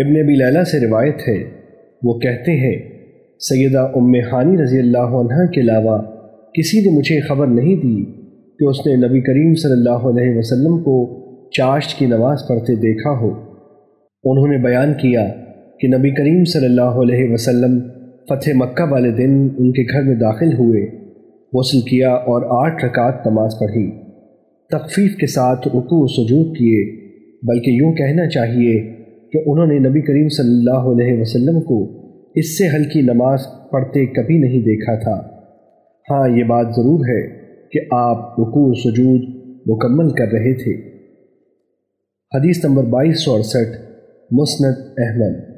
ابن ابی لیلہ سے روایت ہے۔ وہ کہتے ہیں، سیدہ ام حانی رضی اللہ عنہ کے علاوہ کسی نے مجھے خبر نہیں دی کہ اس نے نبی کریم صلی اللہ علیہ وسلم کو چاشت کی نماز پڑھتے دیکھا ہو۔ انہوں نے بیان کیا کہ نبی کریم صلی اللہ علیہ وسلم فتح مکہ والے دن ان کے گھر میں داخل ہوئے، غسل کیا اور آٹھ رکعت نماز پڑھی۔ تخفیف کے ساتھ رکوع سجود کیے، بلکہ یوں کہنا چاہیے کہ انہوں نے نبی کریم صلی اللہ علیہ وسلم کو اس سے ہلکی نماز پڑھتے کبھی نہیں دیکھا تھا۔ ہاں یہ بات ضرور ہے کہ آپ رکوع و سجود مکمل کر رہے تھے۔ حدیث نمبر بائیس سو اڑسٹھ، مسند احمد۔